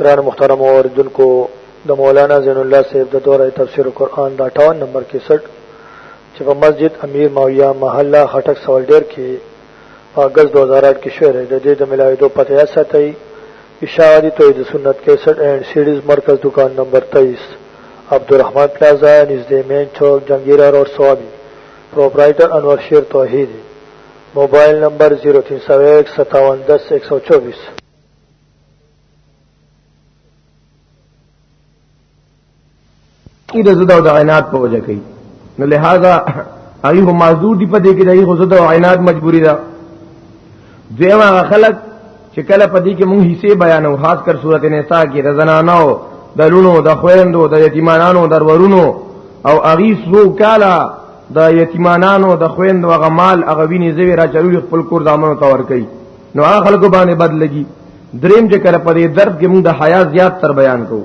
قرآن مختار مور دن کو د مولانا زین الله صاحب د دوره تفسیر قرآن دا 58 نمبر 61 چې په مسجد امیر ماویا محله خټک سوال ډیر کې په اگست 2008 کې شعر د دې د ملاوي دوه پته یا ساتي اشاعتی توحید سنت 61 اینڈ سیریز مرکز دکان نمبر 23 عبدالرحمن پلازا نزدې مین چوک جنگیرا روډ سوابي پرپرایټر انور شیر توحیدی موبایل نمبر 03015710124 کی د زده او د عنایت په وجه کوي نو لہذا هغه هم معذور دي په دې کې دغه زده او عنایت مجبوری ده دیمه خلک چې کله په دې کې مونږ حصے بیانو خاص کر صورت نساء کې د زنانو د لونو د خويندو د یتیمانانو د ورونو او اغي سو کالا د یتیمانانو د خويندو غ مال اغه ویني زوی را چلول خپل کور دامنو تور کوي نو هغه خلکو باندې بد لګي دریم چې کله په دې درد کې مونږ د حیا زیات تر بیان کوو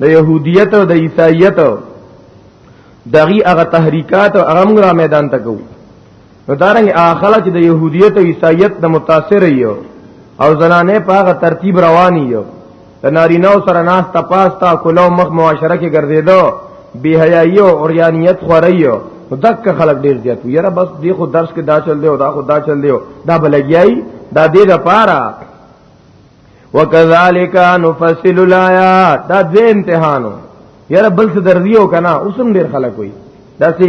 د يهودیت او د عیسایت دغه هغه تحریکات او هغه موږ را میدان ته کوو نو دارنګ اخلا چې د يهوديت او عیسایت د متاثر یو او زنانه په هغه ترتیب رواني یو د نارینه سره ناس تپاستا کولو مخ معاشره کې ګرځیدو بی حیايي او اوریانیت خوریو دک خلک ډیر زیات یره بس دی خو درس کې دا چل دی او دا خو دا چل دی دا بلګیای دا دې د پاره وکذالک نفصل الایات دا دې امتحانو یاره بل څه درځیو کنه اوسم ډیر خلک وي دا سي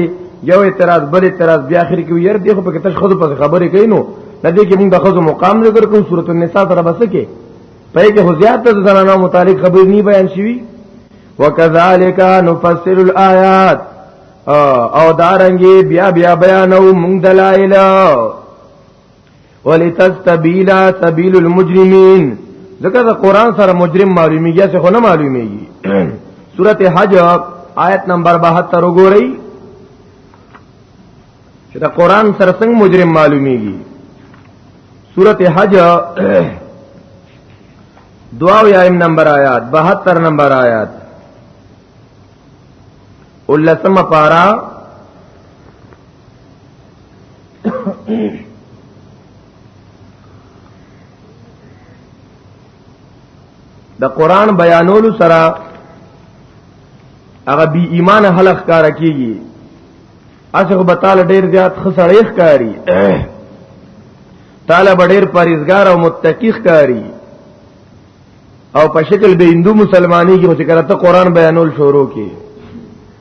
یو اعتراض بل اعتراض بیا اخر کې یاره دغه په کتش خود په خبرې کینو نه دې کې موږ د خزو مقام ذکر کوو سورۃ النساء سره بس کې په کې خو زیات ته زنانو متعلق خبرې نه بیان شوي وکذالک نفصل الایات او دارنګي بیا بیا بیانو موږ دلایل ولتستبیل سبیل المجرمین ځکه دا قران سره مجرم معلومیږي څه خو نه معلومیږي سورته حج آیت نمبر 72 وګورئ چې دا قران سره څنګه مجرم معلومیږي سورته حج دعاو یایم نمبر آیات 72 نمبر آیات ولسم پارا د قران بیانولو سره هغه بی ایمان خلق کار کیږي اسغه بتاله ډیر زیات خسړیخ کاری طالب ډیر پریزګار او متقیخ کاری او په شکل به هندو مسلمانۍ کې چې کله ته قران بیانول شروع کی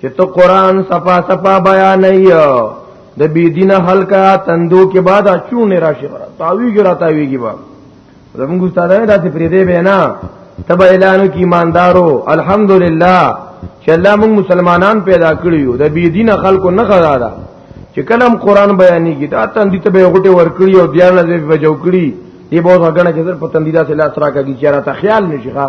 چې ته قران صفا صفا بیان ایو د بی دین حلقه تندو کې بعد چونه راشي غره تاویږي را تاویږي با زموږ استاد نه داسې پرې دی به نه تب اعلانو کې ایماندارو الحمدلله چې الله موږ مسلمانان پیدا کړیو د بی دین خلکو نه خدا ده چې کلم قران بیانېږي دا تندې ته به غټه ور کړی او بیا نه به جو کړی دی به وګڼه چې در په تندې داسې لاس راکږي چې را ته خیال نشي ښا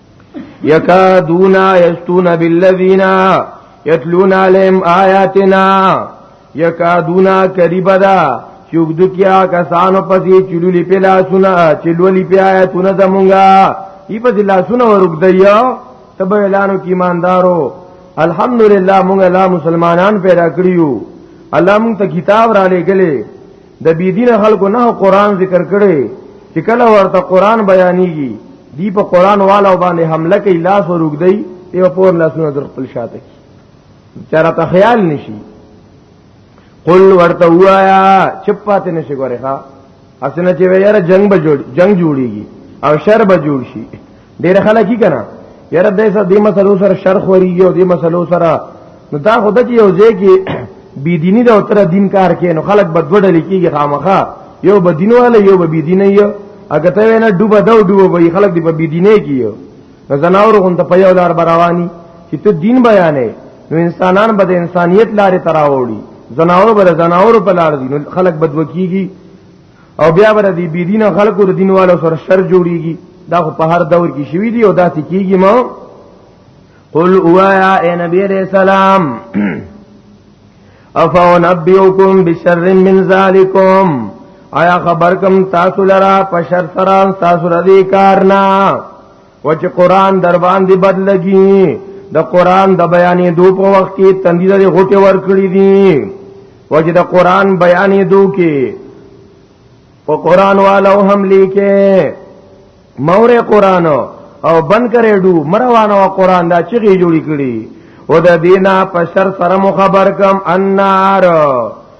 یکادونا یستون بالذین یتلون علیهم آیاتنا یکادونا قریبا دا چوګد کیا کسانو پسې چلولې په لاسونه چلولې په آیاتونه زمونږه ای په لاسونه ورګ دیا تب اعلانو کې ایماندارو الحمدلله مونږه لا مسلمانان پیدا کړیو الله مونږ ته کتاب را لېګلې د بيدینه خلکو نه قران ذکر کړي چې کله ورته قران بیانېږي دی په قران والو باندې حمله کوي لاس ورګ دی یو پور لاسونه در خپل شاته کی چرته ته خیال نشي قل ورته وایا چپاته نشي ګوره ها اسنه چې ویره جنگ به جوړ جنگ جوړیږي او شر به جوړ شي ډیر خلک یې کنه یاره دې سره دې مسلو سره شرخ وریږي او دې مسلو سره نو دا خود چې یو ځای کې بی دینی دا تر دین کار کې نو خلک بد وډل کېږي خامخا یو بدینو ولا یو بی دیني یو اګه ته وینا ډوبه دا ډوبه وي خلک دې په بی دیني کې یو نو زناور غون ته په یو لار براوانی چې ته دین بیانې نو انسانان به انسانیت لارې تراوړي زناور به زناور په لار دي نو خلک بد وکیږي او بیا ور دي بی دینه خلکو د دینوالو سره شر جوړیږي دا خو په هر دور کې شوی دی او داسې کیږي ما قل اوایا اے نبی علیہ السلام افو نبیوکم بشر من ذالکم آیا خبر کم تاسو لرا پشر سران تاسو ردی کارنا و چې قران در باندې بد لګي د قران د بیانې دو په وخت کې تندې د غټه ور کړی دي و چې د قران بیانې دو کې په قران والو هم لیکه مور قران او بن کرے ډو مروانه او قران دا چیغي جوړی کړي و د دینا په شر سره مخبر کم النار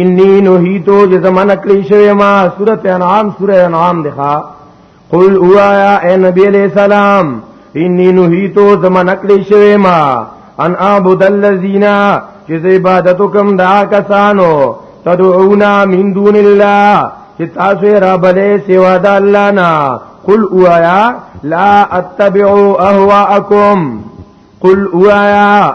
انی نهیتو جزمن کلی شوی ما سورت انعام سورت انعام دخوا قل اوایا اے نبی علیہ السلام انی نهیتو زمن کلی شوی ما ان اعبد الذین چې عبادت کوم دا کسانو تدعونا من دون الله چې تاسو را بلې سوا د الله نه قل اوایا لا اتبعوا اهواءکم قل اوایا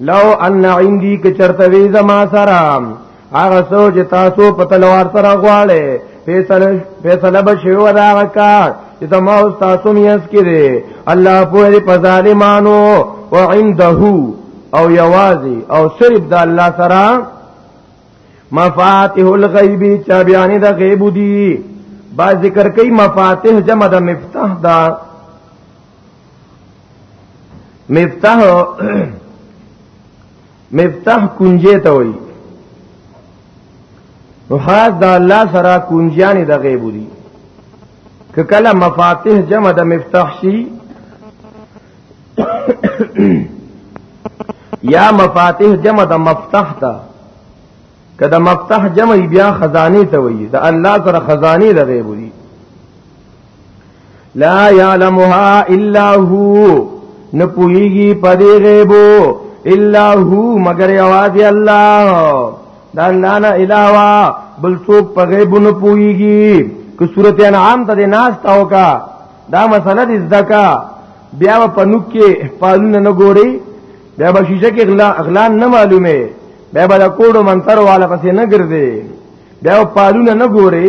لو ان عندي که چرته وی زما سره هغه سوچ تاسو په تلوار سره غواړي فیصله فیصله بشي ودا وکړ چې تما او تاسو میاس کړي الله په دې په ظالمانو وعنده او یوازي او صرف د الله سره مفاتيح الغیب چا بیان د غیب دی با ذکر کوي مفاتيح جمع د مفتاح دا مفتاح مفتاح کنجه ته وای نو خاص د الله سره کنجیان د غیب دي ک کله مفاتيح جمع د مفتاح شي یا مفاتيح جمع د مفتاح ته کله مفتاح جمع بیا خزانه ته وای د الله سره خزانه د غیب دي لا يعلمها الا هو نه پويږي په دې غيبو الا هو مگر یوازې الله دا الله نه علاوه بل څوک په غیب نه پويږي که سورته انعام ته ناس تاو کا دا مسله دې زدکا بیا په نوک کې پالونه نه ګوري بیا به شیشه کې اغلا اغلان نه معلومه بیا به د کوډو منتر والا پسې نه ګرځي بیا پالونه نه ګوري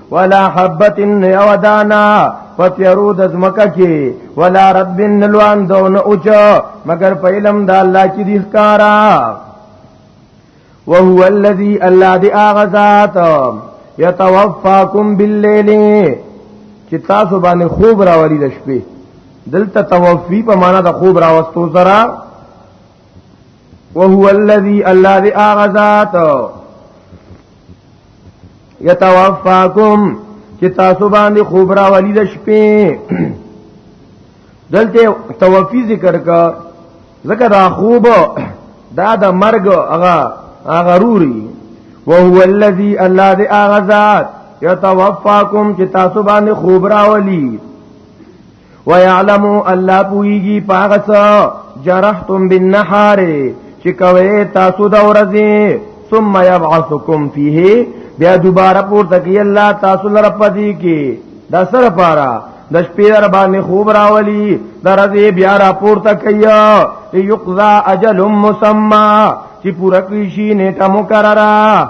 ولا حبت یودانا پتیرو د زمکه کې ولا رب نلوان دون اوچ مگر په علم د الله کې دي ښکارا وهو الذي الله دی اغذات يتوفاكم بالليل چې تاسو باندې خوب راولي د شپې دلته توفی په معنا د خوب راوستو سره وهو الذي الله دی اغذات یتوفاکم چې تاسو باندې خوب را ولید شپې دلته توفی ذکر کا ذکر دا خوب دا د مرګ هغه هغه روري وهو الذي الله دې اغذات یتوفاکم چې تاسو باندې خوب را ولید ويعلم الله پويږي پاغه څه جرحتم بالنهار چې کوي تاسو د ورځې ثم يبعثكم فيه بیا دوباره پور تکي الله تاسو لره پدې کې دا سره پارا د شپې در باندې خوب راولي درځي بیا را پور تکیا یقضا اجل مسمى چې پورا کوي شي نیټه مقرره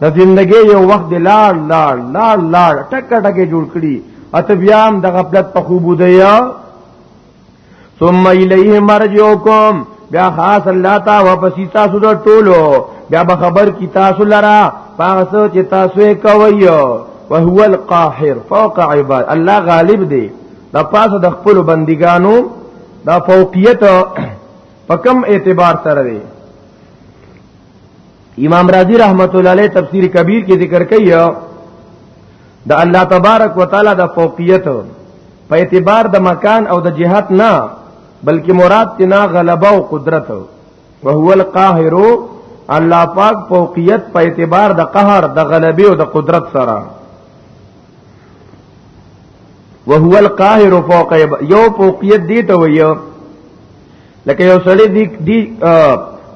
د زندګي یو وخت دی لاړ لاړ لاړ لاړ ټک ټک جوړ کړي اته بیا هم د غفلت په خوب ودیا ثم الیه مرجوکم بیا خاص الله تا واپس تاسو د ټولو بیا به خبر کی تاسو لرا پاسو چې تاسو یې کوي او هو القاهر فوق عباد الله غالب دی د پاسه د خپل بندګانو دا فوقیت په کم اعتبار سره دی امام رازی رحمت الله علیه تفسیر کبیر کې ذکر کوي د الله تبارک وتعالى د فوقیت په اعتبار د مکان او د جهات نه بلکې مراد تنا غلبه او قدرت او هو القاهر الله پاک فوقیت په اعتبار د قهر د غلبه او د قدرت سره وهو القاهر فوق یو فوقیت دی ته ویو لکه یو سړی دی دی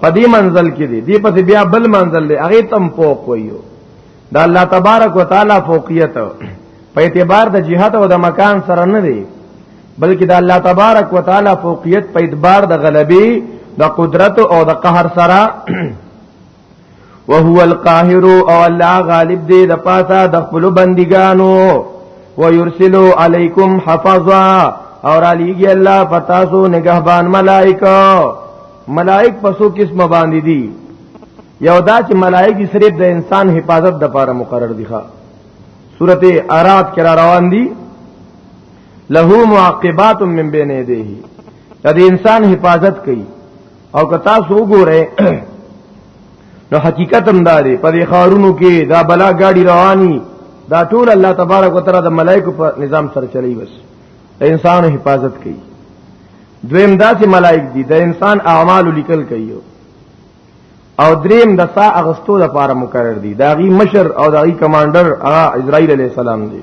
په دې منزل کې دی دی په بیا بل منزل دی هغه تم فوق وایو دا الله تبارک وتعالى فوقیت په اعتبار د جهاد او د مکان سره نه دی بلکې د الله تبارک وتعالى فوقیت په اعتبار د غلبي د قدرت او د قهر سره وهو القاهر او الله غالب دی د پاسا د خپل بندګانو ويرسل عليكم حفظا اور علیږي الله پتا سو نگهبان ملائکه ملائک پسو قسم باندې دي یو دا چې ملائک صرف د انسان حفاظت د پاره مقرر دي ښا سورته ارات کې را روان دي له معقبات من بین یدیه د انسان حفاظت کوي او که تاسو وګورئ نو حقیقت هم داري په دې خارونو کې دا بلا گاډي رواني دا ټول الله تبارک وتعالى د ملائکه په نظام سره چلی بس انسان حفاظت کوي دویم داسې ملائک دي د انسان اعمال لیکل کوي او دریم د سا اغستو د پاره مقرر دي داغي مشر او داغي کمانډر هغه اسرائیل علی السلام دی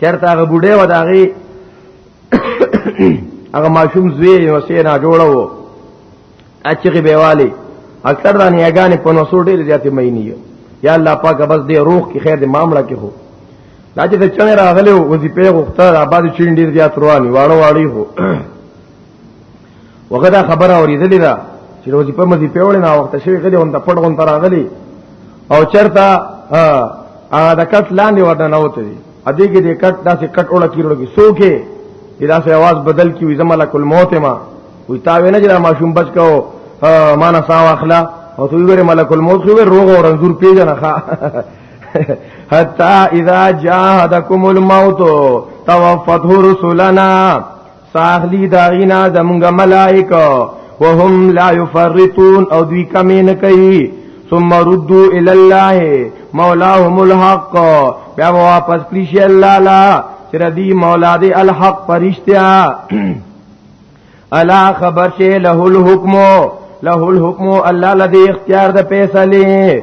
چرته هغه بوډه و داغي هغه ماشوم زوی یو سینا جوړو اچغه بیوالی اکثر دا نیګانې په نو سوټې زیاتې مې نه یو یا الله پاک بس دې روح کې خیر دې معاملې کې هو دا چې څنګه راغله وظیفه غوښته آباد چینډې زیات رواني واړو واړی هو وغدا خبره اوریدلې ده چې روزي په مزي پیوړې نه وخت شوی غلي اون ته پټ غون تر غلي او چرتا ا د کټ لاندې ورته نه وته دي ا دې کې دې کټ داسې کټ وړه کیرلو کې سوکه دا سه आवाज بدل کی وي زملک الموت ما وي تا وینه چې ماشوم بچ کو ما نه ساو اخلا او تو ویره ملک الموت خو روغ او رنزور پیژنه ښا حتا اذا جاء حدکم الموت توفته رسلنا فاخلی داغینا زمونږ ملائکه وهم لا يفرطون او دوی کمی نه کوي ثم ردوا الى الله مولاهم الحق بیا واپس کړی شي الله لا چې ردی مولا دی الحق پرشتیا الا خبر شي له الحكم له الحكم الله لدی اختیار د فیصله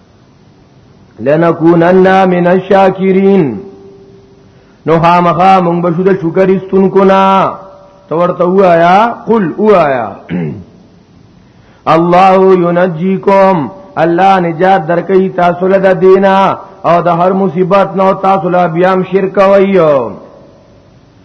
لنکونن من الشاکرین نو خامخا مونږ به شو د شکر استونکو نه تو ورته وایا قل وایا الله ينجيكم الله نجات درکې تاسو له دینا او د هر مصیبت نو تاسو له بیام شرک وایو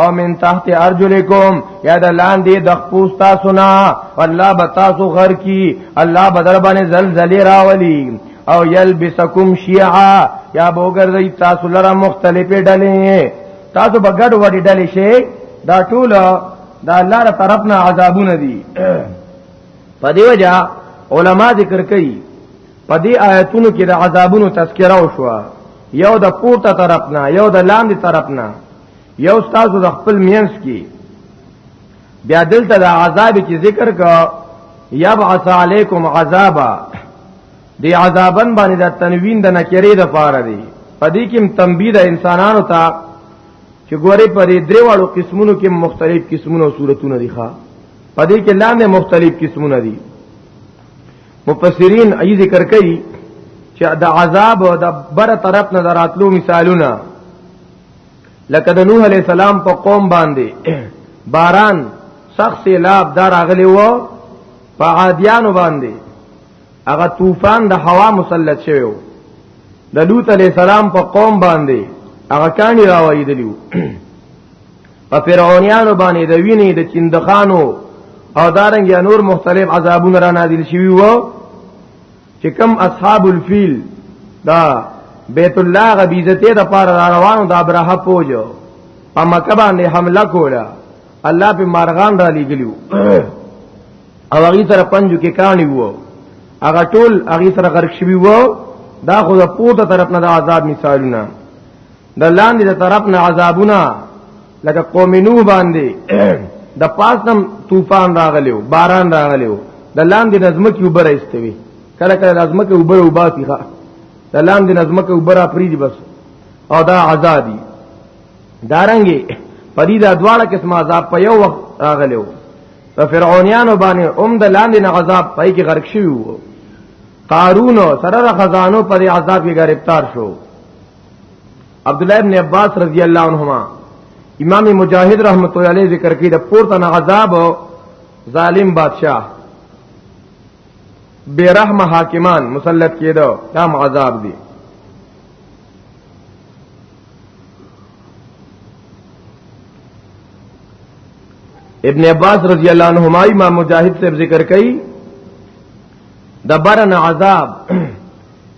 او من تحت ارجلکم یا د لاندې د خپوس تاسو نه الله به تاسو غر کی الله به در باندې زلزلې راولي او یلبسکم شیعا یا بوګرځي تاسو لره مختلفې ډلې تاسو به ګډ وډې ډلې شي دا ټول دا الله تر طرف نه عذابونه دي په دې وجہ علما ذکر کوي په دې آیتونو کې د عذابونو تذکره وشوه یو د پورته طرف نه یو د لاندې طرف نه یو استاد د خپل مینس کې بیا دلته د عذاب چې ذکر کا یبعث علیکم عذابا دی عذابن باندې د تنوین د نکری د پاره دی پدې کې تنبیه د انسانانو ته چې ګورې پرې دریوالو قسمونو کې مختلف قسمونه او صورتونه دي ښا پدې کې لاندې مختلف قسمونه دي مفسرین ای ذکر کوي چې د عذاب او د بر طرف نه دراتلو مثالونه لکه د نوح علی السلام په قوم باندې باران سخت سیلاب دار اغلی وو په عادیانو باندې هغه طوفان د هوا مسلط شوی وو د لوط علی السلام په قوم باندې هغه کانی راوړی دیو په فرعونانو باندې د وینې د چندخانو او دارنګ نور مختلف عذابونه را نازل شوی وو چې کم اصحاب الفیل دا بیت الله غ بیزته د پار روانو د ابراهه پوجو په مکه باندې حمله کوله الله په مارغان را لګلیو او هغه تر پنځو کې کانی وو هغه ټول هغه تر غرق شوی وو دا خو د پورته طرف نه د عذاب مثالونه د لاندې طرف نه عذابونه لکه قوم نوح باندې د پاسم طوفان راغلیو باران راغلیو د لاندې نظم کې وبره استوي کله کله نظم کې وبره وباسي ښا د لاندې نظم کې وبره پریدي بس او دا عذابي دارنګي پدې دا دواړه قسم عذاب په یو وخت راغلیو په فرعونانو باندې اوم د لاندې نه عذاب پای کې غرق شوی وو قارون سره د خزانو پر عذاب کې گرفتار شو عبد الله ابن عباس رضی الله عنهما امام مجاهد رحمت الله علیه ذکر کړي د پورته نه عذاب ظالم بادشاہ بے رحم حاکمان مسلط کېدو دا عذاب دی ابن عباس رضی الله عنهما امام مجاهد سے ذکر کړي د برن عذاب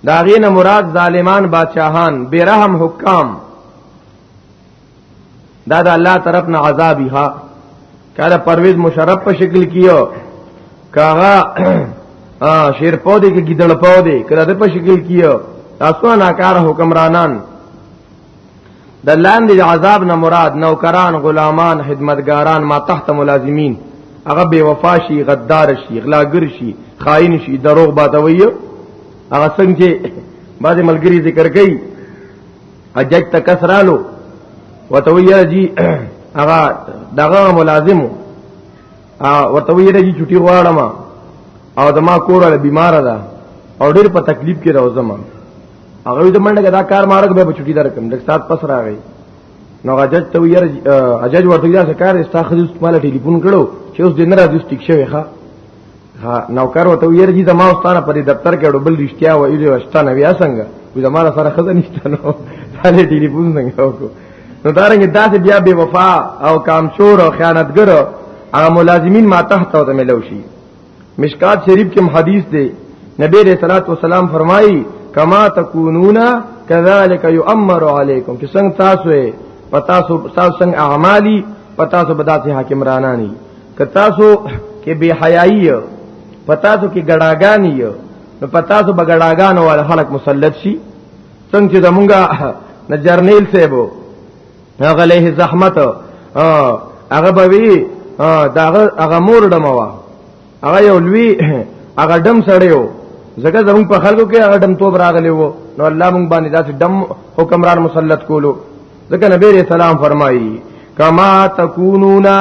دا غین مراد ظالمان بادشاہان بیرحم حکام دا د الله طرف نه عذابی ها کله پرویز مشرف په شکل کیو کاغه شیر پودې کې ګیدړ پودې کله د په شکل کیو تاسو نه کار حکمرانان د لاندې عذاب نه مراد نوکران غلامان خدمتګاران ما تحت ملازمین هغه بے وفا شي غدار شي اغلاګر شي خائن شي دروغ باتوي هغه څنګه چې بعضی ملګری ذکر کوي اجج تکسرالو وتوي جی هغه دغه ملازم ا وتوي جی چټي غواړم او دما کور له بیمار ده او ډیر په تکلیف کې راوځم هغه د منډه دا کار مارګ به چټي درکم د سات پس راغی نو غجج ته ویل اجج ورته دا کار استا خدوس مال ټلیفون کړو چې اوس دین را دستیک شوی ښا ها نوکر ورته ویل چې زما واستانه پر دفتر کې ډبل رښتیا و ایله واستانه بیا څنګه و زما سره خزه نشته نو سره ټلیفون څنګه وکړو نو دارنګ داسې بیا بے وفا او کامچور او خیانتګر هغه ملازمین ما تحت او ته ملو شي مشکات شریف کې حدیث دی نبی علیہ الصلوۃ والسلام فرمایي کما تکونون کذالک یؤمر علیکم چې څنګه تاسو یې پتا سو تاسو څنګه اعمالی پتا سو بداسي حاکمرانانی که تاسو کې بے حیايي پتا سو کې ګډاګانی نو پتا سو بغډاګان ول خلق مسلط شي څنګه چې زمونږه نجرنیل سیبو هغه له زحمت هغه به وی داغه هغه مور ډموا هغه یو لوی هغه ډم سړیو زګه زمون په خلکو کې هغه ډم توب راغلی وو نو الله مونږ باندې داسې ډم حکمران مسلط کولو ځکه نبی رسول سلام فرمایي کما تکونونا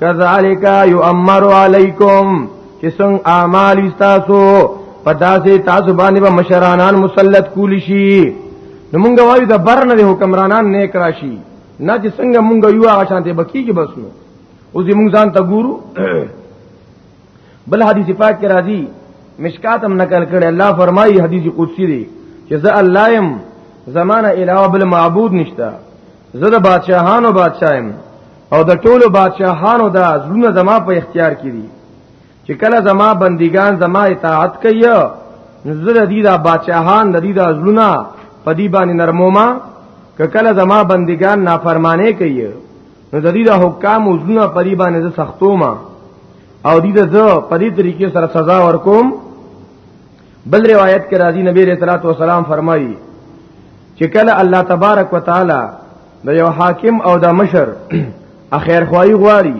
کذالک یؤمر علیکم چې څنګه اعمال تاسو په داسې تاسو باندې به مشرانان مسلط کول شي نو مونږ وایو د بر نه حکمرانان نه کراشي نه چې څنګه مونږ یو هغه شانته بکیږي بس نو اوس مونږ ځان ته ګورو بل حدیث پاک کې راځي مشکات هم نقل کړي الله فرمایي حدیث قدسی دی چې زه الله يم زمانہ علاوه بل معبود نشتا زه د بادشاہانو بادشاہم او د ټولو بادشاہانو دا زړونه زما په اختیار کې دي چې کله زما بندگان زما اطاعت کوي نو زه د دې د بادشاہان د دې د ازلونه په دې باندې نرموما که کله زما بندگان نافرمانه کوي نو د دې د حکام ازلونه په دې باندې زه سختوما او دې د زه په دې طریقې سره سزا ورکوم بل روایت کې راځي نبی رسول الله صلی الله علیه وسلم فرمایي چې کله الله تبارک وتعالى د یو حاکم او د مشر اخیر خوای غواړي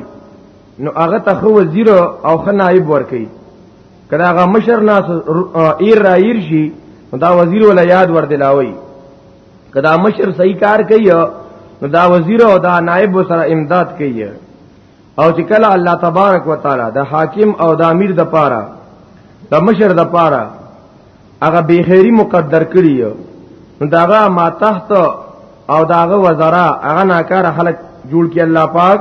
نو هغه ته خو وزیر او خنایب ورکي کله هغه مشر ناس ایر را ایر شي دا وزیر ولا یاد ور دلاوي کدا مشر صحیح کار کوي نو دا وزیر او دا نائب سره امداد کوي او چې کله الله تبارک وتعالى د حاکم او د امیر د پاره د مشر د پاره هغه به خیری مقدر کړی نو داغه ما تحت او داغه وزرا هغه ناکاره خلک جوړ کی الله پاک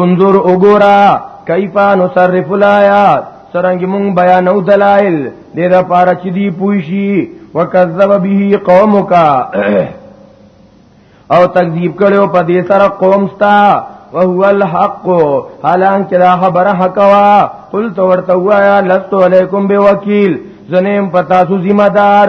انظر وګورا کیفا نصرف الایات سرنګ مون بیانو دلائل دې دا پارا چې دی پوښي وکذب به قومک او تکذیب کړو په دې سره قوم ستا وهو الحق حالان کې دا خبره حق وا قل تو ورته وایا لست علیکم بوکیل زنیم پتا سو ذمہ دار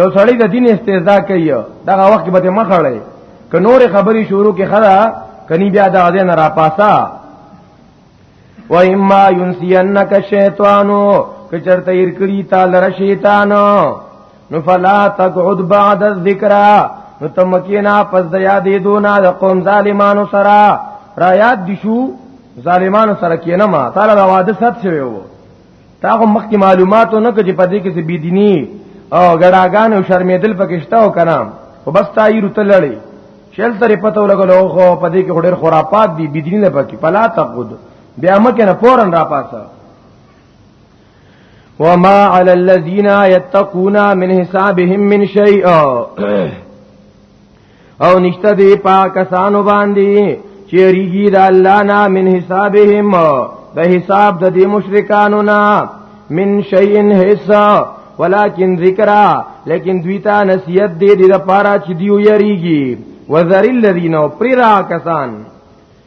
یو سړی د دین استهزاء کوي دغه وخت کې به مخړې ک نور خبري شروع کې خلا کني بیا د اذان را پاسا و اما ينسينك الشيطان کچرته ير کړی تعالی را شیطان نو فلا تقعد بعد الذکر نو تمکینا پس د یادې دونا د قوم ظالمانو سره را یاد دي شو ظالمانو سره کینما تعالی دا وعده ست شوی وو تا خو مخکې معلوماتو نه کړي په دې کې چې بيديني او ګډاګان او شرمېدل پکشته او کنه خو بس تا یې رته لړې شل سره پته ولګلو خو په دې کې ډېر خرافات دي بيديني نه پکې پلا تقود بیا مکه نه فورن را پاسه وما على الذين يتقون من حسابهم من شيء او نشته دی پاکستان باندې چې ریګی د الله نه من حسابهم د حساب د دې مشرکانو نه من شیء حسا ولکن ذکرا لیکن دوی ته نصیحت دی د لپاره چې دیو یریږي وذر الذین پرا کسان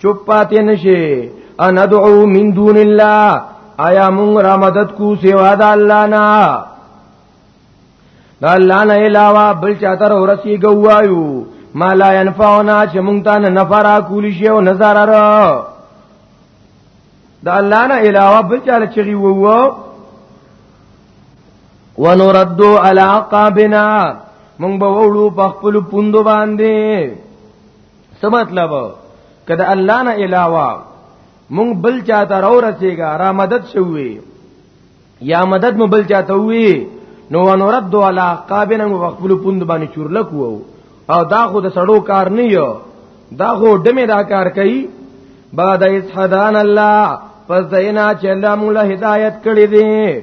چوپ پاتې نشي ان ادعو من دون الله آیا مونږ را مدد کو سیوا د الله نه د الله نه علاوه بل چاته ورسی ګوایو ما لا ينفعنا چې مونږ ته نه نفع را کولی شي او نه ضرر د الله نه علاوه بل چاله چغي وو ونرد على عقابنا مونږ به وړو په خپل پوندو باندې څه مطلب کده الله نه علاوه مونږ بل چاته راو رسیږه را مدد شوی یا مدد مو بل چاته وی نو ونرد علی قابنا وقبل پوند باندې چورلک وو او دا خو د سړو کار نه یو دا خو دمه دا کار کوي بعد اس حدان الله پس دینا چې الله مولا هدایت کړی دی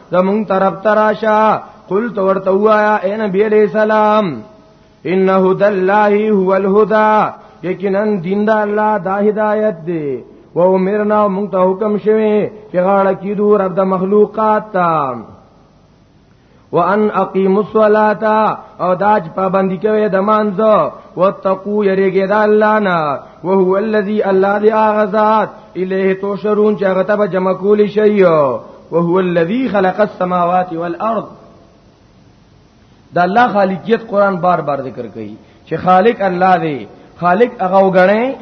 زمون طرف تراشا قل تو ورته وایا اے نبی علیہ السلام ان هدى الله هو الهدى یقینا دین دا الله دا هدایت دی و امرنا مونږ ته حکم شوی چې غاړه کیدو رب د مخلوقات ته وان اقیم الصلاۃ او داج پابندی کوي د مانځو وتقو یریګه د الله نه او هو الذی الله دی اغزاد الیه تو شرون چې هغه ته جمع کول شي وهو الذي خلق السماوات والارض دا الله خالقیت قران بار بار ذکر کوي چې خالق الله دی خالق هغه وګڼي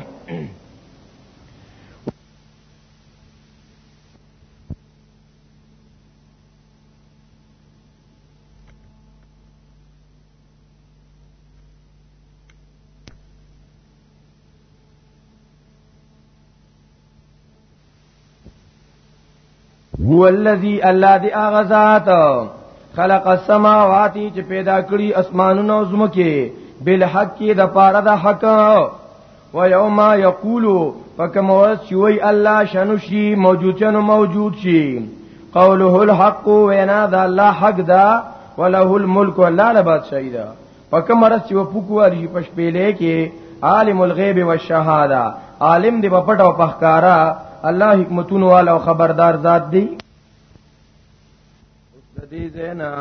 هو الذی الله دی اغذات خلق السماوات چې پیدا کړی اسمانونو او زمکه بالحق د پاره د حق و یوم یقول فکم ورځ چې وی الله شنو شي موجود شنو موجود شي قوله الحق وینا د الله حق دا وله الملك ولا لباد شهیدا پکه مرز چې وپکوار شي پښ پیلې کې عالم الغیب والشهاده عالم دی په پټ او پخکارا الله حکمتون والا او خبردار ذات دی دې زینا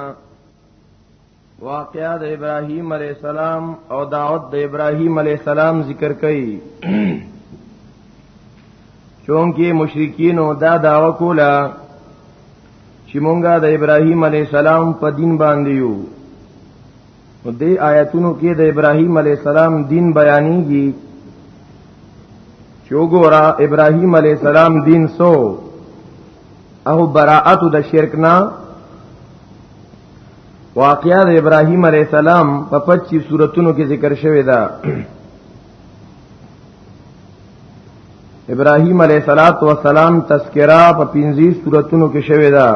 واقعا د ابراهیم علی السلام او دعوت د ابراهیم علی السلام ذکر کړي چونکی مشرکین او دا دعوه کوله چې مونږه د ابراهیم علی السلام په دین باندې یو نو دې آیتونو کې د ابراهیم علی السلام دین بیانېږي چې وګوره ابراهیم علی السلام دین سو او براءت د شرک نه واقعا د ابراهیم علی السلام په 25 سوراتونو کې ذکر شوی دا ابراهيم عليه صلوات و سلام تذکرہ په 50 سوراتونو کې شوې ده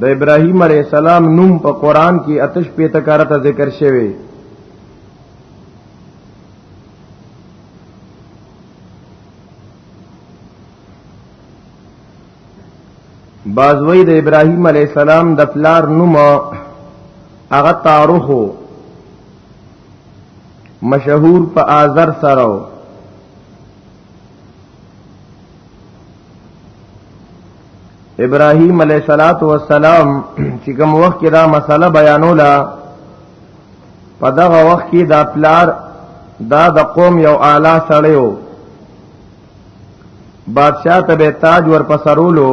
د ابراهيم عليه السلام نوم په قران کې آتش په تکارت ذکر شوی بازوی د ابراهیم علی السلام د پلار نوم هغه تاریخ مشهور په آذر سره ابراهیم علیہ الصلات والسلام چې کوم وخت کې دا مسله بیانولا په دغه وخت کې دا پلار دا د قوم یو اعلی سړیو بادشاہ ته به تاج ور پسرولو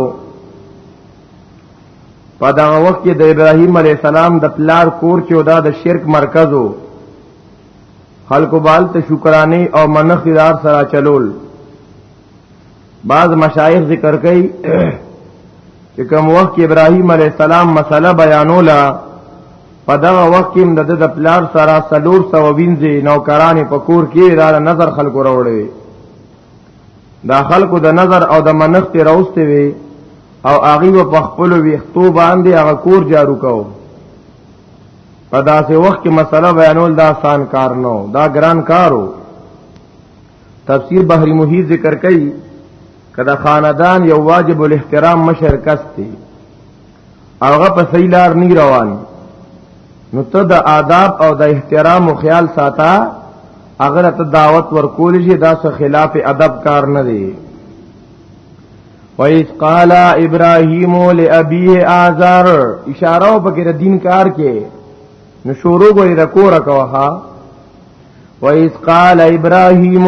په دا وخت کې د ابراهیم علی السلام د پلار کور چې دا د شرک مرکزو خلکو بال ته شکرانه او منخ دار سره چلول بعض مشایخ ذکر کوي چې کوم وخت ابراهیم علی السلام مسله بیانولا په دغه وخت کې د د پلار سره سلور سو وینځي نوکرانې په کور کې دا نظر خلکو راوړې دا خلکو د نظر او د منښت راوستي وي او هغه په خپل ویختو باندې هغه کور جارو کاو په داسې وخت کې مسله بیانول دا آسان کار نه دا ګران کارو تفسیر بحری محیط ذکر کړي کدا خاندان یو واجب الاحترام مشر کس دی هغه په صحیح لار نه روان نو ته د آداب او د احترام او خیال ساته اگر ته دعوت ورکول شي دا څه خلاف ادب کار نه دی وَإِذْ قَالَ إِبْرَاهِيمُ لِأَبِيهِ آزَرَ اشاره په کې دین کار کې نو شروع غوړي د کور کوه وَإِذْ قَالَ إِبْرَاهِيمُ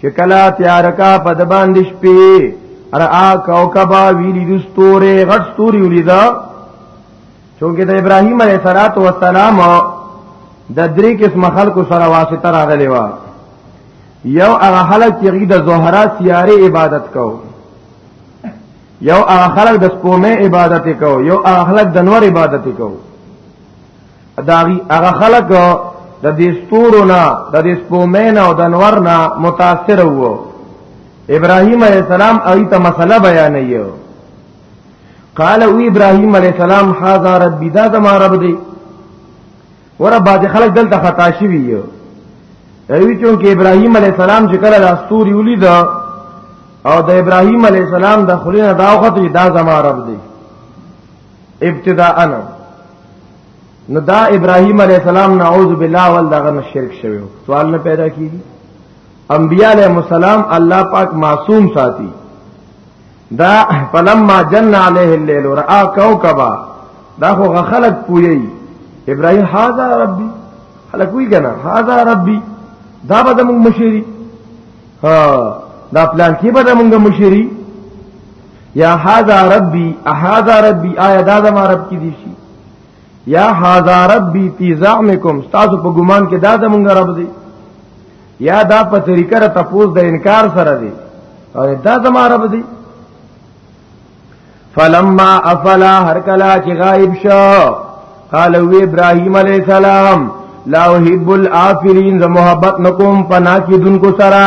چې کلا تیار کا په د باندې شپې را کوكبا ویلی د ستوري غټ ستوري ولیدا چونکه د ابراهیم علیه صلوات و سلام د درې قسم خلکو سره واسطه راغلی و یو هغه خلک چې د زهرا سیاره عبادت کو یو هغه خلک د سپومه عبادت کو یو هغه خلک د نور عبادت کو داغي هغه خلق د دې ستورو نه د دې سپومین او د انور نه متاثر وو ابراهيم عليه السلام ایت مسله بیان یو قال او ابراهيم عليه السلام هاذا ربي دا زما رب دی ور بعد خلق دلته خطا شي ویو ایوی چون کې ابراهيم عليه السلام چې کله د ستوري ولید او د ابراهيم عليه السلام د خلینو داوخت دا زما رب دی ابتداء انا نو دا ابراهيم عليه السلام نعوذ بالله ول دغه نه شرک شوی سوال نه پیدا کیږي انبیاء علیہ السلام الله پاک معصوم ساتي دا فلما جن عليه الليل را کوكبا دا خو غخلت پوي ابراهيم هاذا ربي خلک وی کنه هاذا ربي دا به موږ مشری ها دا پلان کې به موږ مشری یا هاذا ربی اهاذا ربی آیا دا زما رب کی دی شي یا هاذا ربی فی زعمکم تاسو په ګمان کې دا زمونږ رب دی یا دا په طریقه را تپوس د انکار سره دی او دا زما رب دی فلما افلا هر کلا چې غائب شو قال وی ابراهيم عليه السلام لا احب الافلين ز محبت نکوم پنا کی دن کو سرا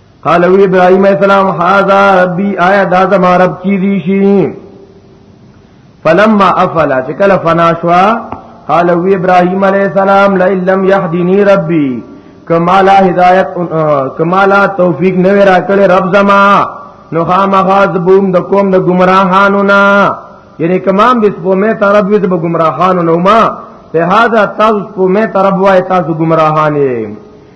قال وی ابراهيم السلام هاذا ربي آیا دا زما رب کی دی شي فلما افلا چې کله فنا شوا قال وی ابراهيم عليه السلام لئن لم يهدني ربي کمالا هدایت کمالا توفیق نه را کړې رب زما نو خامخاز بوم د کوم د گمراهانو نه یعنی کمام د سپومه طرف وي د گمراهانو نه ما لہذا تاسو سپومه طرف وای تاسو گمراهانه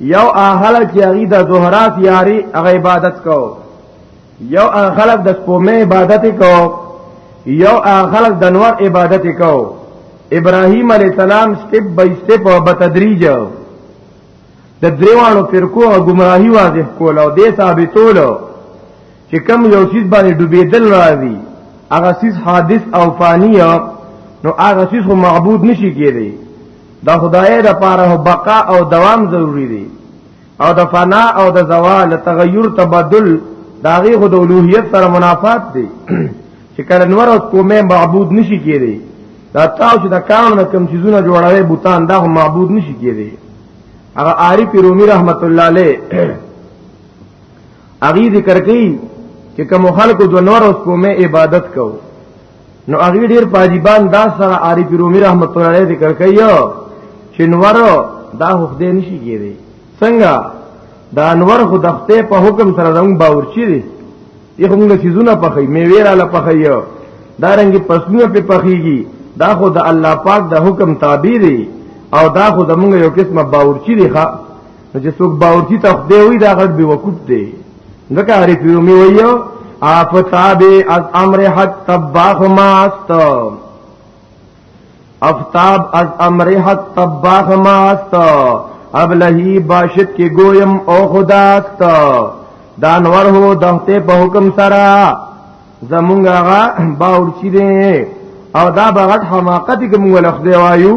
یو اهل چې هغه د زهرا تیاری هغه عبادت کو یو اهل د سپومه عبادت کو یو اهل د نور عبادت کو ابراهیم علی السلام سټپ بای سټپ او بتدریج د دریوانو فرقو او گمراهی واضح کول او دې ثابتول چې کم یو چیز باندې ډوبېدل راځي هغه چیز حادث او فانی نو هغه چیز خو معبود نشي کېدی د خدای د پاره بقا او دوام ضروری دی او د فنا او د زوال تغیر تبدل دا غي خود اولوہیت سره منافات دی چې کله نور او کومه معبود نشي کېږي دا تاسو د کام نه کوم چیزونه جوړوي بوتان دا هم معبود نشي کېږي هغه عارف رومي رحمت الله علیه اغي ذکر کوي چې کوم خلکو د نور او کومه عبادت کوي نو هغه ډیر پاجیبان دا سره عارف رومي رحمت الله علیه ذکر کوي چې نور دا حقده نشي کېږي څنګه دا انور خو دخته په حکم سره زموږ باورچی دي یې هم له سيزونه پخې میوه را لپخې دا رنګ پسونه په پخېږي دا خو د الله پاک د حکم تابع دي او دا خو زموږ یو قسمه باورچی دي ښا چې څوک باورچی ته دی وی دا غړ به وقوف دی ځکه عارف یو می ویو افتاب از امر حق تباخ ماست افتاب از امر حق تباخ ماست اب لہی باشد کی گویم او خداست دانور ہو دہتے په حکم سرا زمونږ هغه باورچی دی او دا بغټ حماقت کې موږ له خدای وایو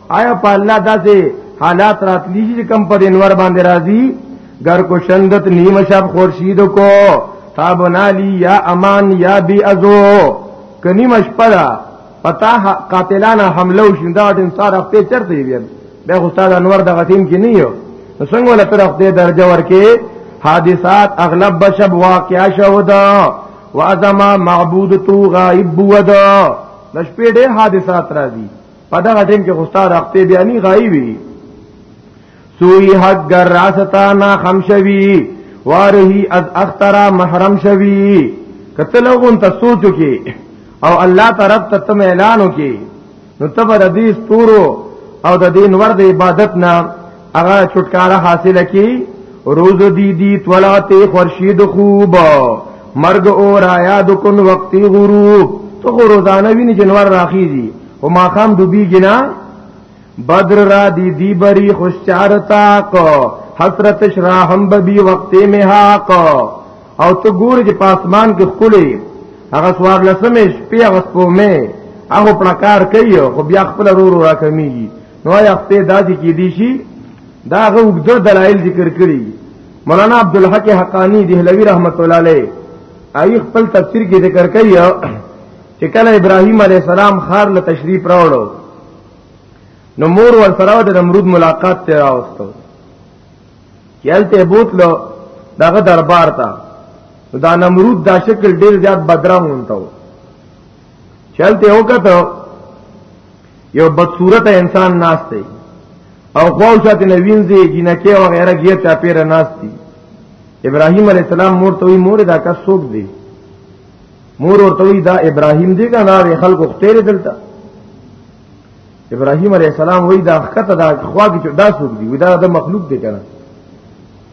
آیا په الله داسې حالات راتلی چې کم په انور باندې راځي ګر کو شندت نیم شب خورشید کو تابنا لی یا امان یا بی ازو کنی مشپدا پتا قاتلانا حمله شندا ټین سارا په چرته وی به استاد انور د غتیم کې نه یو څنګه ولا پر خپل درجه ورکه حادثات اغلب بشب واقع شودا وازما معبود تو غائب بودا د شپې ډېر حادثات راځي په دا ټیم کې خوستا راخته بیا نه غایي وی سوی حق گر راستا نا خم شوی وارهی از اخترا محرم شوی کته لوګون ته سوچو کې او الله طرف ته تم اعلان وکي نو تب د دې ستورو او د دین ور د عبادت نه هغه چھٹکارا حاصل کی روز دی دی طلعت خورشید خوب مرگ اور آیا دکن وقتی غروب تو خو روزانه ویني جنور راخیږي او ما خام دوبی گنا بدر را دی دی بری خوش چارتا کو حسرت شرا هم بی وقت میں حق او تو ګور چې پاسمان کې خولې هغه سوار لسمې شپې هغه سپومې هغه پړکار کوي خو بیا خپل رو رو راکمیږي نو یا خپې دادی کې دی شي دا هغه وګړو دلایل ذکر کړی مولانا عبدالحق حقانی دهلوی رحمت الله علیه ای خپل تفسیر کې ذکر کوي چې کله ابراهيم عليه السلام خار له تشریف راوړو نو مور ور سره د نمرود ملاقات ته راوستو یلته بوتلو دغه دربار ته دا نمرود دا شکل ډیر زیات بدرنګ ونتو چلته وکړو یو بدصورت انسان ناشته او خواوشات نوینځي جنکه او غیره ګیر چا پیر ناشتي ابراهيم عليه السلام مور ته وی مور دا کا سوق دی مور ورته وی دا ابراهیم دی کنه دا خلکو ختیره دلته ابراهیم علی السلام وی دا خطه دا خوا کې دا سوق دی وی دا د مخلوق دی کنه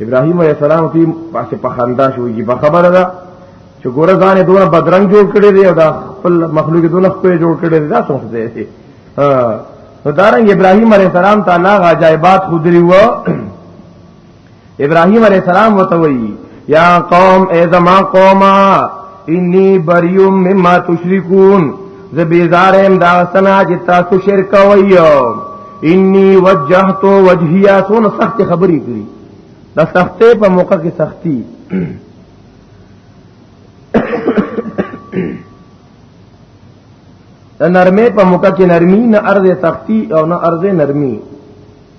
ابراهیم علی السلام تی پاسه په خندا شو یی په خبره ده چې ګوره ځان دوه بدرنګ جوړ کړی دی او دا خپل مخلوق دوه خپل جوړ کړی دی دا څنګه دی نو دارنګ ابراهيم عليه السلام تعالی غاجایبات خدري و ابراهيم عليه السلام وتوي يا قوم اذا ما قوما اني بريء مما تشركون زه بیزارم دا سنا چې تاسو شرک کوي اني وجهت وجهيا سون سخت خبري کړی دا سختې په موقع کې سختی د نرمه په موقع کې نرمي نه ارزه سختی او نه ارزه نرمي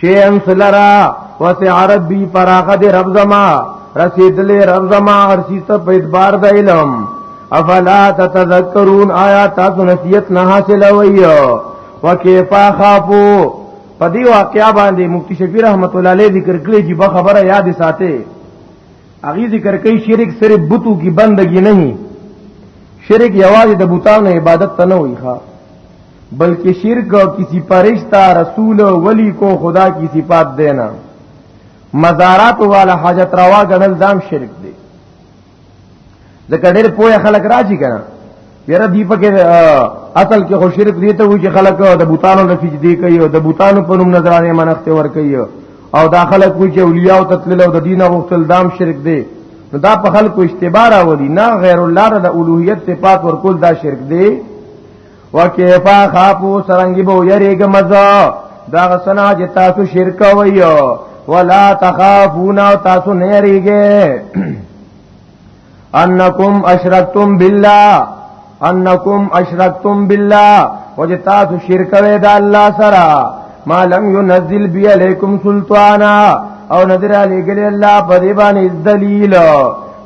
شیئن سلرا وسع ربی فراغ دی رب زما رسیدلی رب زما عرشی تا پیدبار دا علم افلا تتذکرون آیا تاسو نصیت نه حاصل وئی وکیفا خافو په دی واقعیا باندې مفتی شفیع رحمت الله علیه ذکر کړی چې به خبره یاد ساتي اغي ذکر کوي شرک صرف بتو کی بندگی نه شرک یوازې د بوتانو عبادت ته نه وي ښا بلکې شرک کسی پرشتہ رسول ولی کو خدا کی صفات دینا مزارات والا حاجت روا غنل دام شرک دی ځکه ډېر پوهه خلک راځي کنه یره دی په کې اصل کې خو شرک دی ته وی چې خلک د بوتانو نه سجدي کوي او د بوتانو په نوم نظرانه منښت ور کوي او دا خلک وی چې اولیاء او تتل او د دین غوښتل دام شرک دی نو دا په خلکو استبار راولي نه غیر الله د اولوہیت صفات ورکول دا شرک دی وکيفا خافو سرنګي بو یریګه مزه دا غسنا چې تاسو شرک وایو ولا تخافون تاسو نه یریګه انکم اشرکتم بالله انکم اشرکتم بالله وجتا تو شرک وې د الله سره ما لم ينزل بي عليكم سلطانا او نظر علی گلی الله په دی باندې دلیل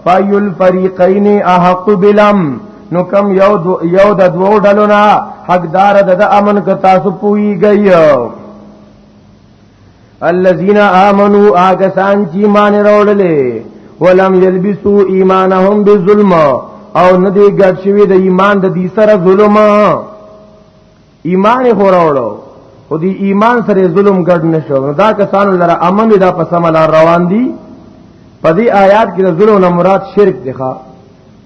فایل فریقین احق بلم نو کم یو دو یو د دوو ډلو نه حقدار د امن ک تاسو پوي گئی الذين امنوا اگسان چې ایمان راوړلې ولم يلبسوا ایمانهم بالظلم او ندی ګډ شوی د ایمان د دې سره ظلم ایمان خو راوړو خو دی ایمان سره ظلم ګډ نشو نو دا کسان لره امن دا په سم لار روان دي په دې آیات کې د ظلم نه مراد شرک دی ښا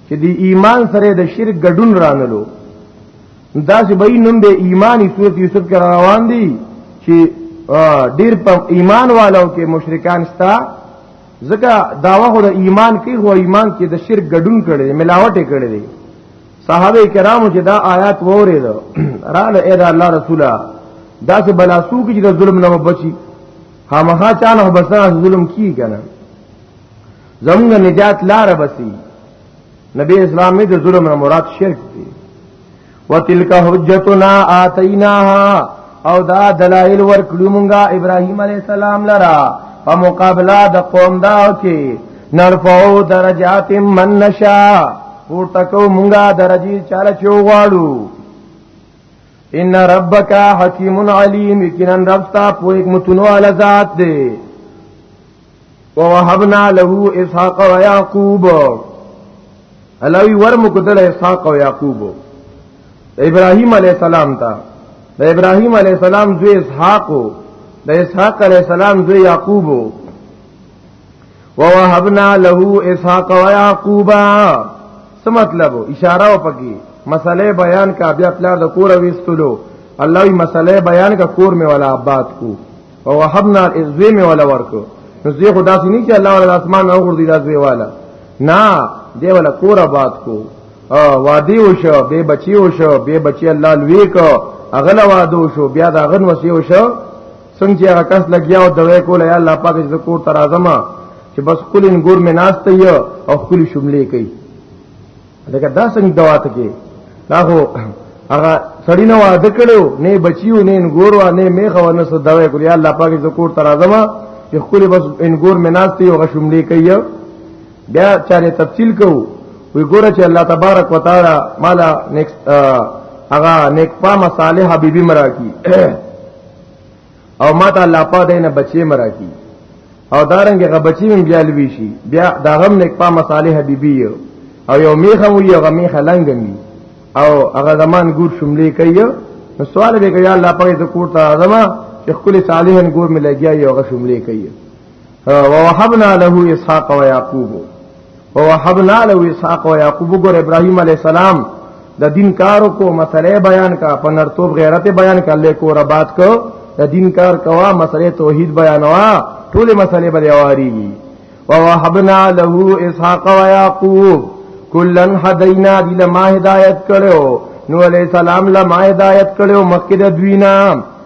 چې دی ایمان سره د شرک ګډون رانلو دا چې به نوم به ایمانی سورۃ یوسف کې روان دي چې ډیر په ایمان والو کې مشرکان ستا ځکه داوا خو د ایمان کې هو ایمان کې د شرک ګډون کړي ملاوت کړي دي صحابه کرامو چې دا آیات ووري دا رااله اې دا الله رسوله دا چې بلا سو کې د ظلم نه بچي همغه چانه بسره ظلم کی کنه زمونږ نجات لار بسی نبی اسلام می د ظلم نه مراد شرک دی وتلک حجتنا آتیناها او دا دلائل ورکړو مونږه ابراهیم علی السلام لرا په مقابله د قوم دا کې نرفعو درجات من نشا پورته کو مونږه درجی چاله چوغاړو ان ربک حکیم علیم یقینا رب تا په حکمتونو علی ذات دی ووهبنا له اسحاق و یعقوب الوی ورمو کدل اسحاق و یعقوب ابراهیم علی السلام تا د ابراهیم علی السلام زوی اسحاق د اسحاق علی السلام زوی یعقوب ووهبنا له اسحاق و یعقوب څه مطلب اشاره و پکې مسئله بیان کا بیا پلار د کور وستلو الله یې مسئله بیان کا کور می ولا آباد کو او وهبنا ازوی می ولا ورکو نو زی خدا سي نه چې الله ولا اسمان او غردي دازوی والا نه دی ولا کور آباد کو وادي وشو به بچي وشو به بچي الله لوی کو اغل وادو شو بیا دا غن وسی وشو څنګه چې هغه کس لګیا او دوی کول یا الله پاک دې کور تر اعظم چې بس کلین ګور می ناشته یو او کلی شملې کوي لکه دا څنګه دوا ته کې دا هو هغه سړی نو واده کړو نه بچیو نه انګورو نه میخه و نه سو دوا کولی الله پاک ز کور تر اعظم چې خپل بس انګور مناستی او غشملې کوي بیا چاره تفصیل کو وی ګوره چې الله تبارک وتعالى مالا نیکست هغه نیک پا مصالح حبیبی مرا کی او ما ته الله پاک دینه بچی مرا کی او دارنګ غ بچی من بیا لوي شي بیا دا غم نیک په مصالح حبیبی یو او یو میخه وی یو میخه لنګمی او هغه زمان ګور شملې کوي نو سوال به کوي الله پاک ته کوټه اعظم چې خپل صالحن ګور ملګیا یو هغه شملې کوي ووهبنا له اسحاق و یعقوب ووهبنا له اسحاق و یعقوب ګور ابراهیم علی السلام د دین کارو کو مسله بیان کا پنرتوب غیرت بیان کا لیکو ربات کو د دین کار کوا مسله توحید بیانوا ټول مسله بل یواریږي ووهبنا له اسحاق و یعقوب کلن هدینا دی لما هدایت کړو نو علی السلام لما هدایت کړو مکه د دوینا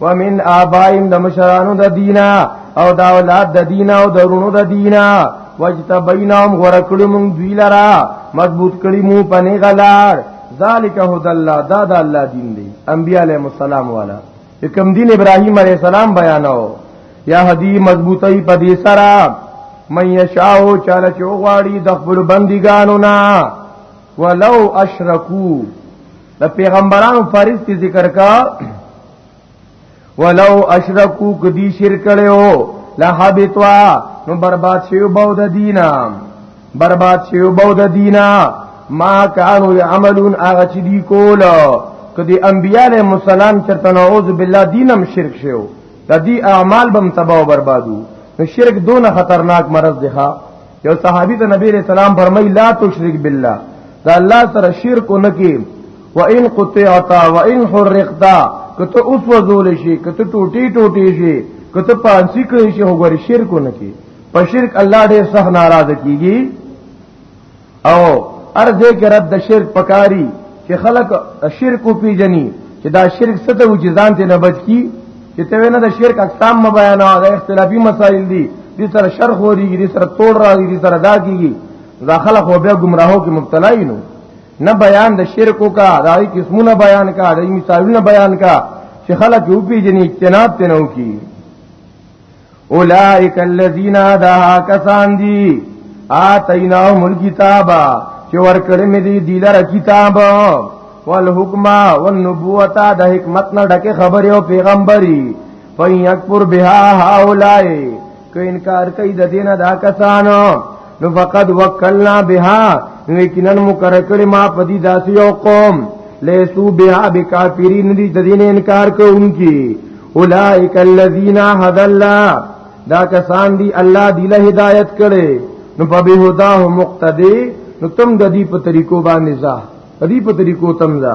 ومن آبائم د مشرانو د دینا او د اولاد د دینا او د رونو د دینا وجتبینهم غرکړو مونږ دوی لرا مضبوط کړی مو پنی غلار ذالک هد الله دا د الله دین دی انبیاء علیهم السلام والا کوم دین ابراهیم علیه السلام بیانو یا هدی مضبوطی په دې سره من یشاو چاله چوغواړي د خپل بندګانو نه ولو اشرکو د پیغمبرانو فارس تی ذکر کا ولو اشرکو کدی شرک کړو لا حبتوا نو برباد شیو بو د دینا برباد شیو بو د دینا ما کانوا یعملون اغه چې دی کول کدی انبیاله مسالم چرته نعوذ بالله دینم شرک شیو د دې اعمال بم تباہ او بربادو نو شرک دون خطرناک مرض دی ښا یو صحابي ته نبی رسول الله فرمایي لا تشرک بالله دا الله سره شرک نه کی و ان قطعتا و ان حرقتا کته اوس وزول شي کته ټوټي ټوټي شي کته پانسی کړی شي وګوري شرک نه کی په شرک الله ډېر سخت ناراض کیږي او ارزه کې رد د شرک پکاري چې خلک شرک او پیجني چې دا شرک ستو چې ځان ته نه بچ کی چې ته وینه د شرک اقسام م بیان او د اختلافي مسائل دي دې سره شر خوريږي دې سره توړ راځي دې سره دا کیږي داخله خو به گمراهو کې مبتلا نو نه بیان د شرک کا دای قسمونه بیان کا دای مثالونه بیان کا چې خلک یو پیجنې اجتناب تنو کی اولائک الذین دا کسان دی آتیناهم الكتاب چې ورکړې مې دي دلر کتاب والحکم والنبوت د حکمت نه ډکه خبره او پیغمبري فین یکبر بها هؤلاء که انکار کوي د دینه دا کسانو نو فقد وکلنا بها یقینا مکر کړي ما پدی داسې یو قوم لیسو بها بکافرین دي د دین انکار کوونکی اولائک الذین هدى الله دا کسان دی الله دی له هدایت کړي نو په به هدا مقتدی نو تم د دې په طریقو باندې ځه دې په طریقو تم ځه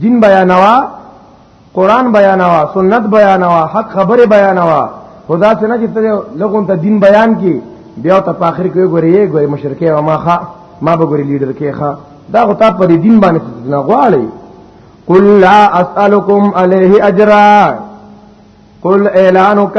دین بیانوا قران بیانوا سنت بیانوا حق خبره بیانوا خدا څنګه چې ته لګون ته دین بیان کی بیا ته په اخر کې ګوري ګوري مشرکه او ما خا ما به ګوري لیډر کې خا دا غو تا په دین باندې نه غواړي قل لا اسالکم علیه اجرا قل اعلانک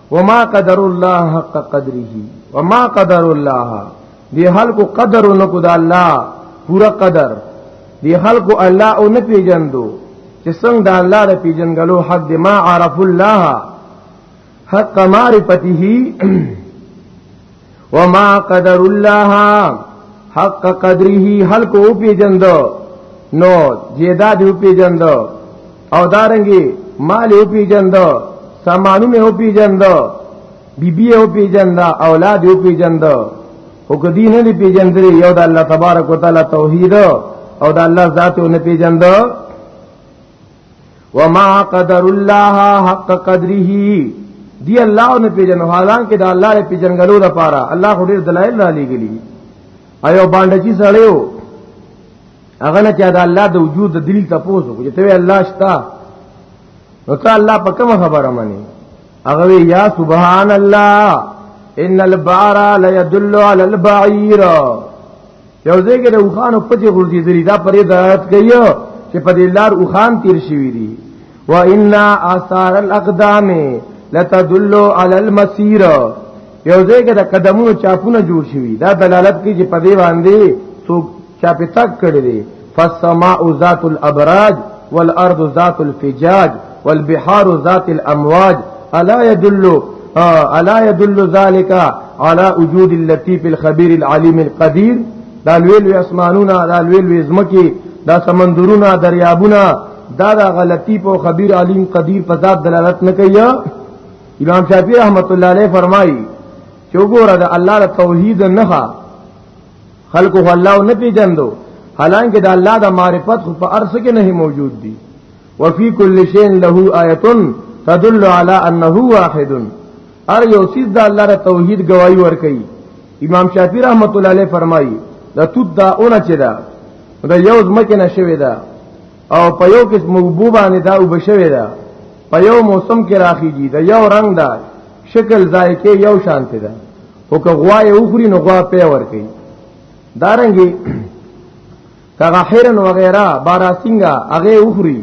وما قدر الله حق قدره وما قدر الله دی خلکو قدر نو کو د الله پورا قدر دی خلکو الله او نه پیجندو چې څنګه د الله د پیجنګلو حق دی ما عرف الله حق معرفته وما قدر الله حق قدره هل کو پی جند نو جیداد پی جند او دارنګي مال او پی جند سامانونه او پی جند بیبی او پی جند اولاد او پی جند او کدی نه دی پی جند یو د الله تبارک وتعالى توحید او د الله ذات او نه پی جند وما قدر الله حق قدره دی الله نه پیژنو حالان کې دا الله له پیژنګلو د پاره الله خو ډیر دلایل را لېګلی ایو باندې چې سړیو هغه نه چې دا الله د وجود د دلیل تاسو کو چې ته الله شتا نو ته الله په کوم خبره مانی هغه یا سبحان الله ان البار لا يدل على البعير یو ځای کې د وخانو پچې غورځېدلې دا پرې دات کوي چې په دې لار وخان تیر شوی دی و ان آثار الاقدام لتدل علی المسیر یو ځای کې د قدمونو چاپونه جوړ شوی دا دلالت کوي چې په دې باندې څوک چاپې تک کړی دی فالسماء ذات الابراج والارض ذات الفجاج والبحار ذات الامواج الا يدل الا يدل ذلك على وجود اللطيف الخبير العليم القدير دا لویل وی اسمانونه دا لویل وی زمکی دا سمندرونه دریابونه دا دا غلطی په خبیر علیم قدیر په ذات دلالت نه کوي امام شافعی رحمت الله علیه فرمایي چې وګوره دا الله د توحید نه خلق هو الله نه پیجندو حالانکه د الله د معرفت خو په ارسه کې نه موجود دي وفي كل شيء له آیه تدل على انه واحد ار یو سیز د الله د توحید گواہی ور کوي امام شافعی رحمت الله علیه فرمایي د تو دا اون چې دا دا یو ځمکه نشوي دا او په یو کس مغبو باندې دا وبشوي دا په یو موسم کې راخیږي دا یو رنگ دا شکل ذایقه یو شانته ده او که غوا یې وخوري نو غوا پی ور کوي دارنګي کغه حیرن وغیرہ بارا سنگا هغه وخوري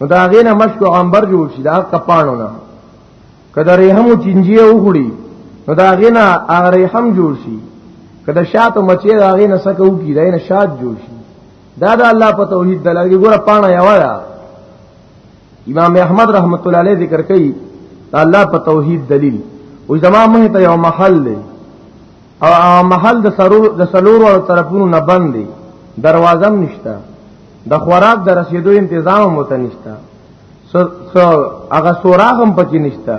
نو دا هغه نه مشکو عنبر جوړ شي دا کپانو نه کدا ریحم چنجي وخوري نو دا هغه نه هغه ریحم جوړ شي کدا شات مچي دا هغه نه سکه وکي دا نه شات جوړ شي دا دا الله په توحید دلګي ګوره پانه یوا امام احمد رحمت الله علیه ذکر کوي الله په توحید دلیل او زما مه ته یو محل دی او محل د سرور د سلور او طرفونو نه بند دی دروازه نشته د خوراک د رسیدو تنظیم هم وته نشته سو هغه سوراغ هم پکې نشته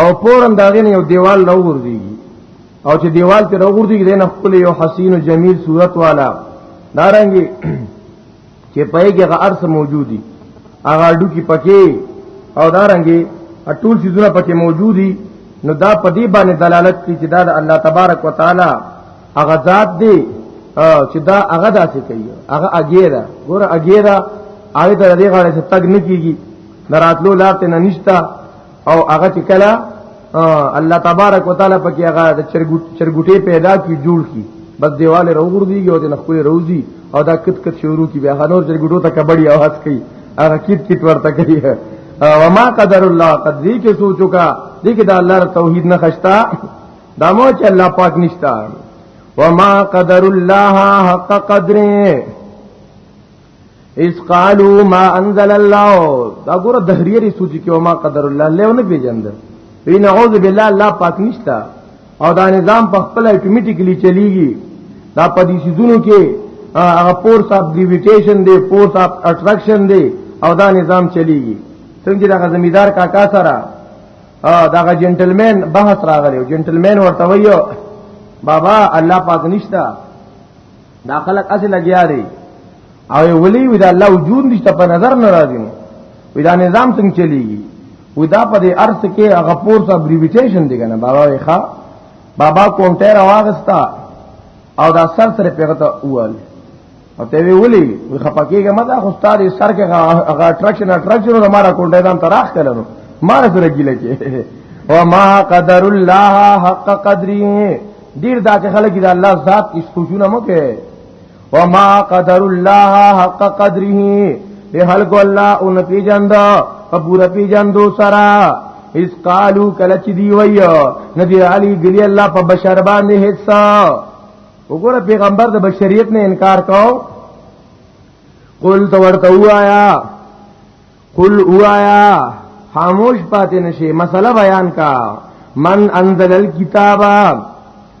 او پورن داغه نه یو دیوال لو ورځي او چې دیوال ته راغورځي دینه خپل یو حسین او جمیل صورت والا دارنګي چې پای کې هغه ارث موجودي هغه اډو کې پکې او دارنګي ټول سيزونه پکې موجودي نو دا په دې باندې دلالت کوي چې دا د الله تبارک وتعالى هغه ذات دی چې دا هغه داسې کوي هغه اګیرا ګوره اګیرا هغه ته دې غاړه چې تګ نه کیږي دراتلو لارته نه نشتا او هغه چې کله الله تبارک وتعالى پکې هغه د چرګوټې پیدا کی جوړ کی بس دیواله روغور دی یو د نخوی روزی او دا کټ کټ شروع کی بیا هنور چرګوټو ته کبډي او هڅ کوي هغه کټ کټ ورته کوي وما قدر الله قد دې کې سوچو کا دې کې دا الله توحید نه خشتا دا مو چې الله پاک نشتا وما قدر الله حق قدره اس قالو ما انزل الله دا ګوره دهریه ری سوچ کې ما قدر الله له نه پیجند وی نعوذ بالله الله پاک نشتا او دا نظام په خپل اتوماتیکلی چلیږي دا په دې سيزونو کې هغه فورس اف ګریویټیشن دی فورس اف اټریکشن دی او دا نظام چلیږي څنګه دا زمیدار کاکا سره دا جنټلمن بحث راغلی جنټلمن ورته ویو بابا الله پاک نشتا دا خلق اصل لګیا دی او ولی وی دا الله وجود نشته په نظر نه راځي وی دا نظام څنګه چلیږي وی دا په دې ارث کې هغه پور ته بریویټیشن دی کنه بابا وی ښا بابا کونټر واغستا او دا سر سره پیغته اول او ته وی ولی وی خپکیږه مدا خو ستاره سر کې هغه اټراکشن اټراکشن د مارا کونټر دام تراخ کړو مار سره ګیله کې وما قدر الله حق قدره ډیر دا چې خلک د الله ذات هیڅ خوشونه مکه وما قدر الله حق قدره به خلق الله او نبی جند په پورا پی جندو سرا اس قالو کله چې دی وای نبی علی ګلی الله په بشر باندې حصہ وګوره پیغمبر د بشریت نه انکار کاو قل تو ورته وایا قل اوایا خاموش پاتې نشي مسله بیان کا من انزل الكتاب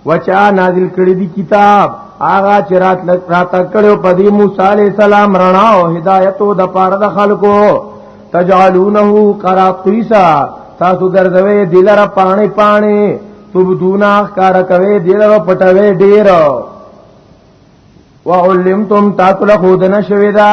وچا نازل کړی دی کتاب آغا چرات راتا کړو پدی موسی علیہ السلام رڼا او هدایت او د پاره د خلکو تجعلونه قراطیسا تاسو ګرځوي دلر پانی پانی تبدونا کار کوي دلر پټوي ډیر وعلمتم تاسو له خود نشوي دا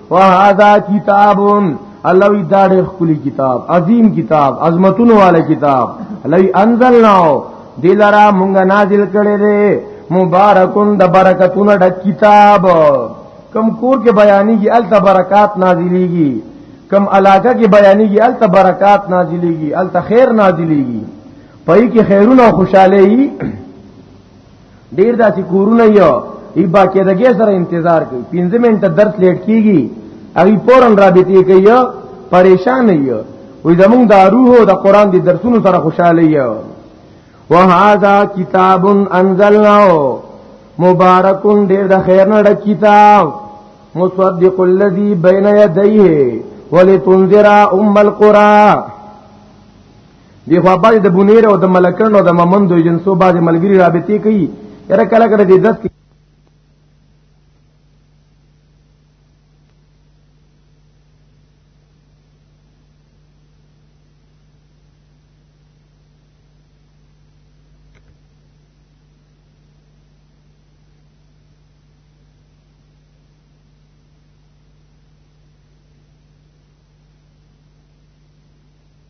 وهذا کتاب الله وی دا ډېر خولي کتاب عظیم کتاب عظمتونو والا کتاب لوی انزلناو دلرا مونږ نازل کړي دي مبارکون د برکتونو ډک کتاب کم کور کې بیانېږي الته برکات نازلېږي کم علاقه کې بیانېږي الته برکات نازلېږي الته خیر نازلېږي پای کې خیرونه خوشاله ډیر داسې کورونه یو ای با کې دغه سره انتظار کوي 15 منټه درس لیټ کیږي هغه پورن رابطې کوي پریشان یو وې زمونږ د روح او د قران د درسونو سره خوشاله یو وهذا کتاب انزلناه مبارک ډیر د خیر نه ډک کتاب مصدق الذي بين يديه ولتنذر ام القرى دی خو باندې د بونیر او د ملکرن او د ممندو جنسو باندې ملګری رابطې کوي یره کله کله دې دس کې